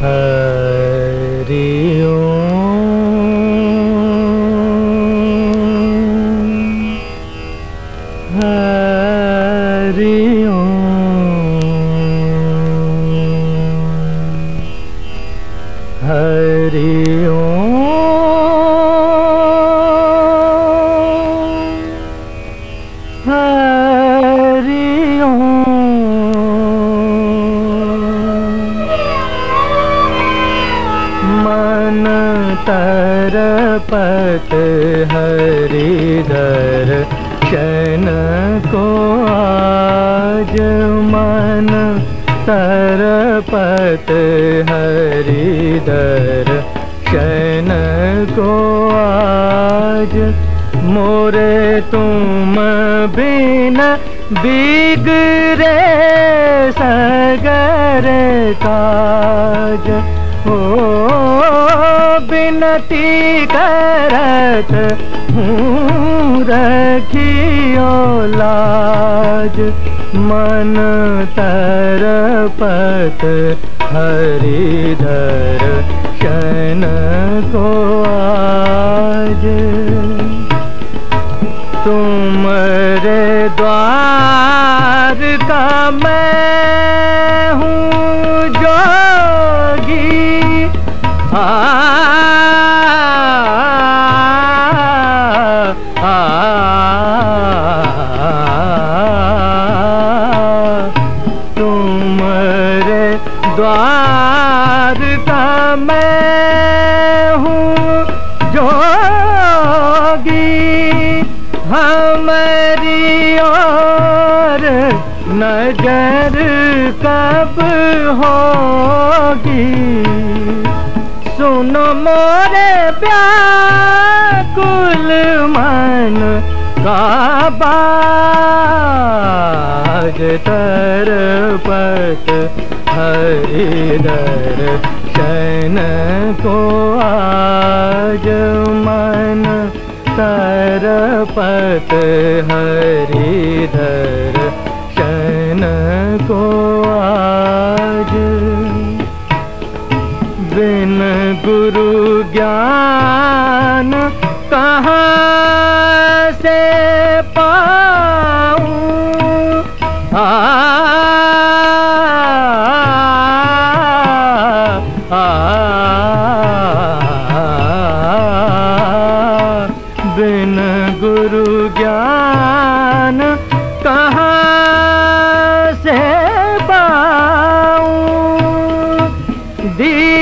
हरि ओम हरि तरपत हरिधर शन को आज मन तरपत हरिधर शन को आज मोरे तुम बिन बिगरे सगर काज। ओ बिनती करत हूँ रखियो लाज मन तरपत हरिधर शन को आज। तुमरे द्वार का मैं हूँ नज़र कब होगी? सुनो मोरे व्याकुल मन का बाज तरपत हरिदर शन को आज मन तरपत हरिधर गुरु ज्ञान कहाँ से पाऊँ आ, गुरु ज्ञान कहाँ से पाऊँ दीजो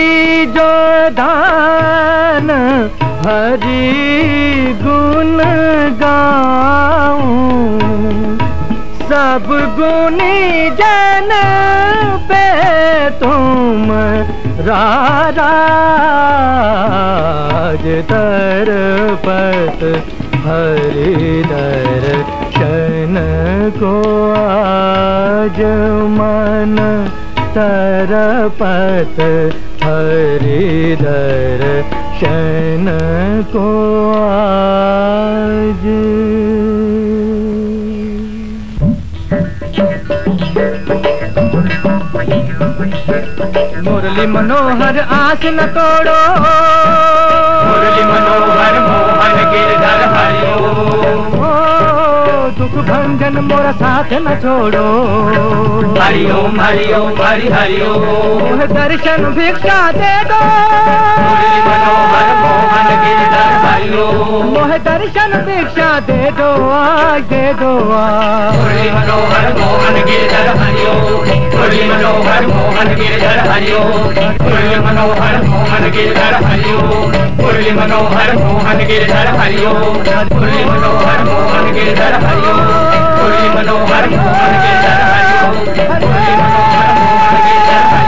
दान हरि गुण गाऊं। सब गुनी जन पे तुम राज। तरपत हरिधर शन को आज मन तरपत हरिधर शन को आज। मुरली मनोहर आस न तोड़ो। मुरली मनोहर मोहन गिरधर हरिओ दुख भंजन मोरा साथ न छोड़ो। हरिओ हरिओ हरि हरिओ मोह दर्शन भिक्षा दे दो। मनोहर मोहन गिरधर हरिओ मोह दर्शन भिक्षा दे दो आ दे। दो आ मनोहर मोहन मुरली मनोहर मोहन गिरधर हरिओ। मुरली मनोहर मोहन गिरधर हरिओ। मुरली मनोहर मोहन गिरधर हरिओ। मुरली मनोहर मोहन गिरधर हरिओ। मुरली मनोहर मोहन गिरधर हरिओ। मुरली मनोहर